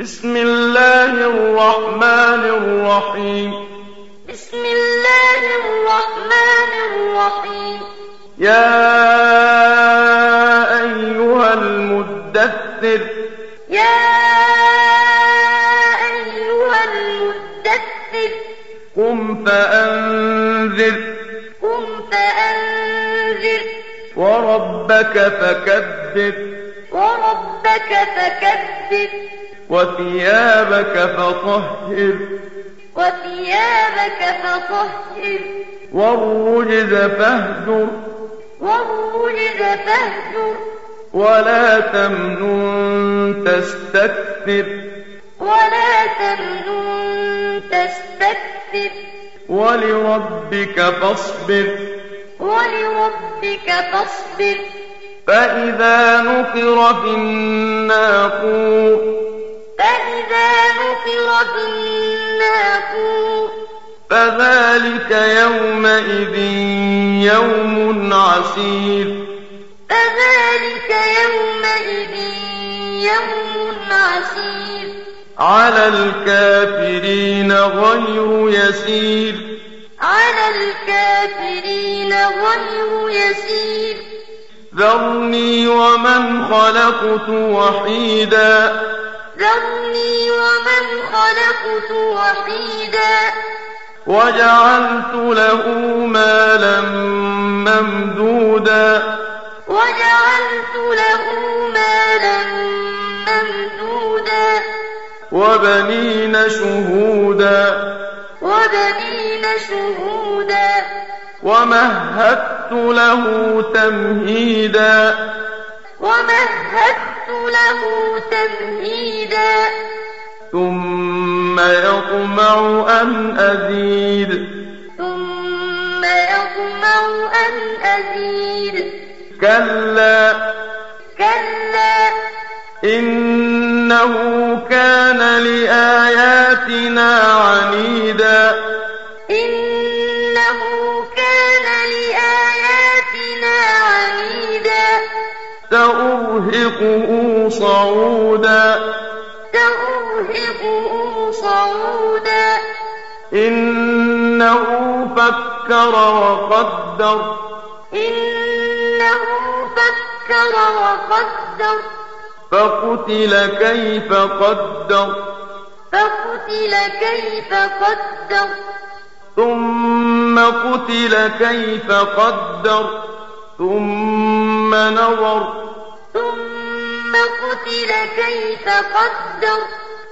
بسم الله الرحمن الرحيم. بسم الله الرحمن الرحيم. يا أيها المدثر. يا أيها المدثر. قم فأنذر. قم فأنذر. وربك فكبر. وربك فكبر. وثيابك فطهر. وثيابك فطهر. والرجز فاهجر. والرجز فاهجر. ولا تمنن تستكثر. ولا تمنن تستكثر. ولربك فاصبر. ولربك فاصبر. فإذا نقر في الناقور فإذا نقر في الناقور. فذلك يومئذ يوم عسير. فذلك يومئذ يوم عسير. على الكافرين غير يسير. على الكافرين غير يسير. ذرني ومن خلقت وحيدا. ذرني ومن خلقت وحيدا. وجعلت له مالا ممدودا. وجعلت له مالا ممدودا. وبنين شهودا. وبنين شهودا. ومهدت له تمهيدا. ومهدت له تمهيدا. ثم يطمع أن أزيد. ثم يطمع أن أزيد. كلا. كلا. إنه كان لآياتنا عنيدا. إنه كان لآياتنا عنيدا. سأرهقه صعودا. سأرهقه صعودا. إنه فكر وقدر. إنه فكر وقدر. فقتل كيف قدر. فقتل كيف قدر. ثم قتل كيف قدر. ثم نظر. ثم قتل كيف قدر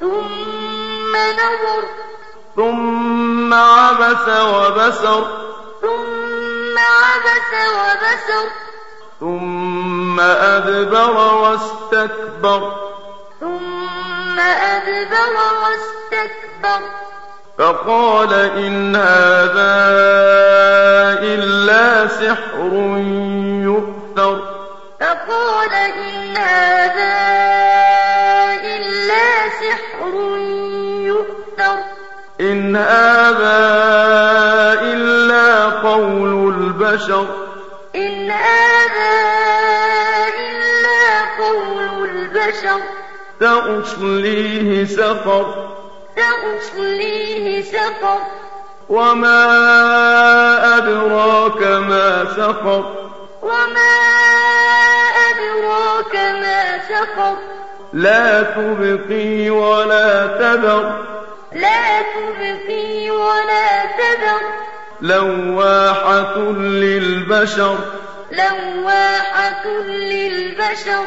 ثم نظر. ثم عبس وبسر. ثم عبس وبسر. ثم أدبر واستكبر. ثم أدبر واستكبر. فقال إن هذا إلا سحر يؤثر. فقال إن هذا إن هذا إلا قول البشر إن هذا إلا قول البشر سأصليه سقر سأصليه سقر وما أدراك ما سقر وما أدراك ما سقر لا تبقي ولا تذر لا تبقي ولا تذر. لواحة للبشر. لواحة للبشر.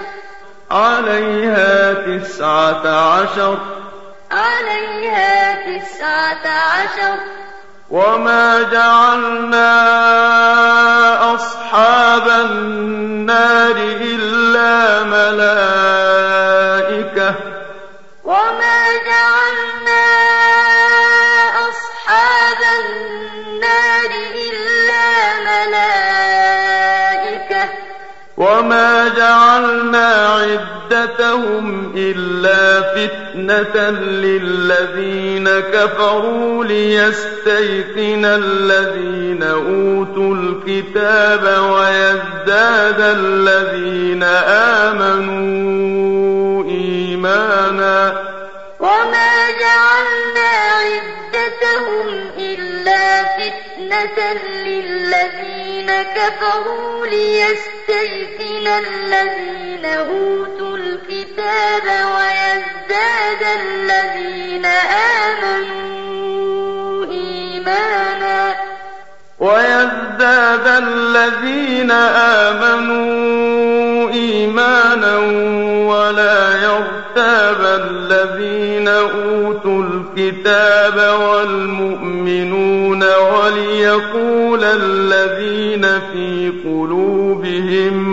عليها تسعة عشر. عليها تسعة عشر. وما جعلنا أصحاب النار إلا ملائكة. وما جعلنا وما جعلنا عدتهم إلا فتنة للذين كفروا ليستيقن الذين أوتوا الكتاب ويزداد الذين آمنوا إيمانا وما جعلنا عدتهم إلا فتنة للذين كفروا ليستيقن الَّذِينَ أُوتُوا الْكِتَابَ وَيَزْدَادَ الَّذِينَ آمَنُوا إِيمَانًا ويزداد الذين آمنوا إيمانا ولا يرتاب الذين أوتوا الكتاب والمؤمنون وليقول الذين في قلوبهم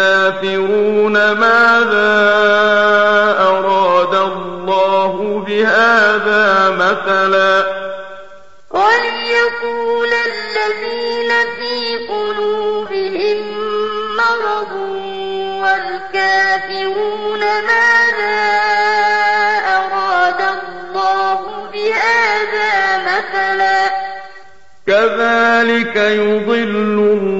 والكافرون ماذا أراد الله بهذا مثلا؟ وليقول الذين في قلوبهم مرض والكافرون ماذا أراد الله بهذا مثلا؟ كذلك يضل الله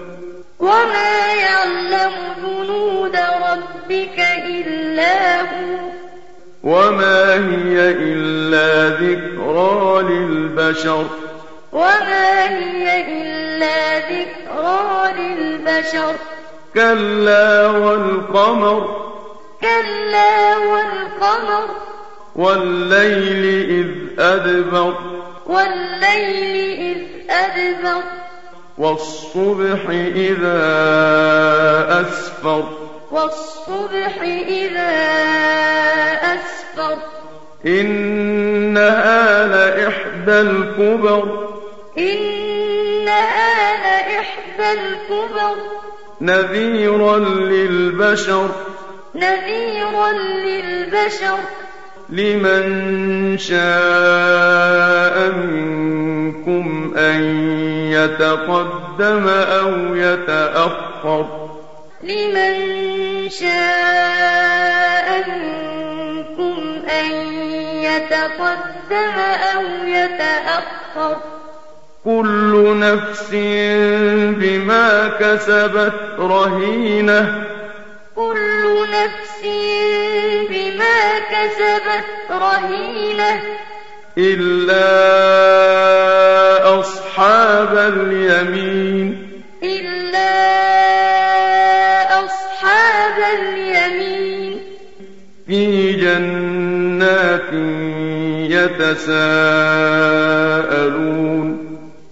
وما يعلم جنود ربك إلا هو. وما هي إلا ذكرى للبشر. وما هي إلا ذكرى للبشر. كلا والقمر. كلا والقمر. والليل إذ أدبر. والليل إذ أدبر. والصبح إذا أسفر. والصبح إذا أسفر. إنها لإحدى الكبر. إنها لإحدى الكبر. نذيرا للبشر. نذيرا للبشر. لمن شاء منكم أن يتقدم أو يتأخر. لمن شاء منكم أن يتقدم أو يتأخر. كل نفس بما كسبت رهينة. كل نفس بما كسبت رهينة. إلا أصحاب اليمين. إلا أصحاب اليمين. في جنات يتساءلون.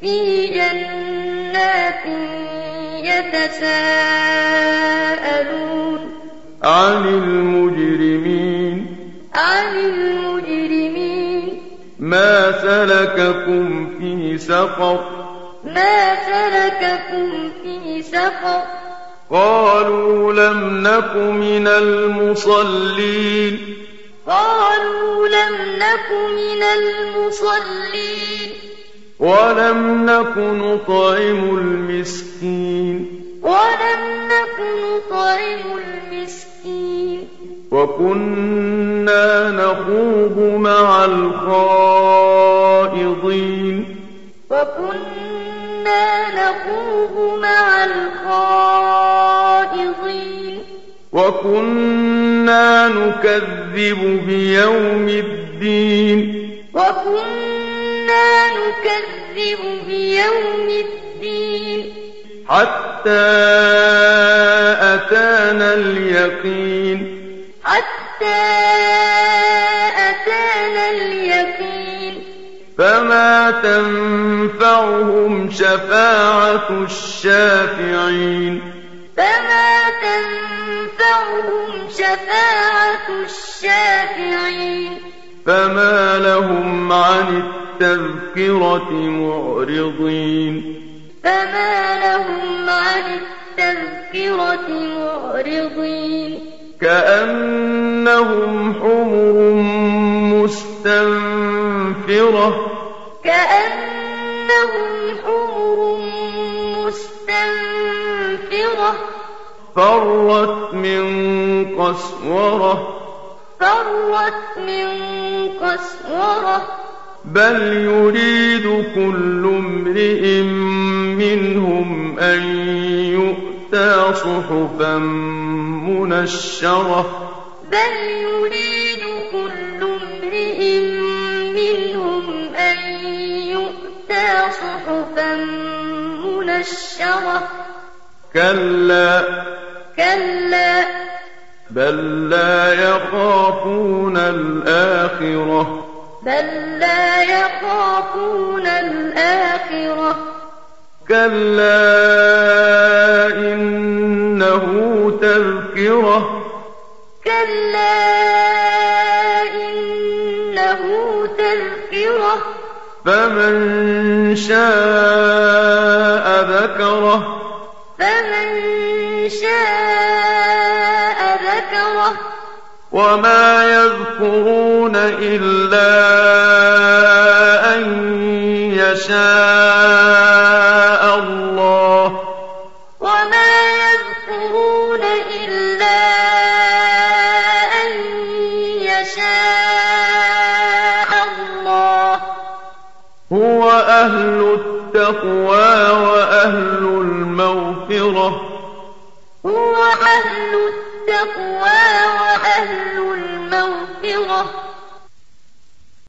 في جنات يتساءلون. عن المجرمين عن المجرمين. ما سلككم في سقر ما سلككم في سقر. قالوا لم نك من المصلين. قالوا لم نك من المصلين. ولم نك نطعم المسكين. ولم نك نطعم المسكين. وكنا نخوض مع الخائضين وكنا نخوض مع الخائضين وكنا نكذب بيوم الدين وكنا نكذب بيوم الدين حتى أتانا اليقين حتى أتانا اليقين. فما تنفعهم شفاعة الشافعين. فما تنفعهم شفاعة الشافعين. فما لهم عن التذكرة معرضين. فما لهم عن التذكرة معرضين. كأنهم مستنفرة كأنهم حمر مستنفرة. فرت من قسورة. فرت من قسورة. بل يريد كل امرئ منهم أن يؤتى صحفا منشرة. بل يريد صحفا منشرة. كلا. كلا. بل لا يخافون الآخرة. بل لا يخافون الآخرة. كلا. إنه تذكرة. كلا. إنه تذكرة. فمن شاء ذكره. فمن شاء ذكره. وما يذكرون إلا أن يشاء. التقوى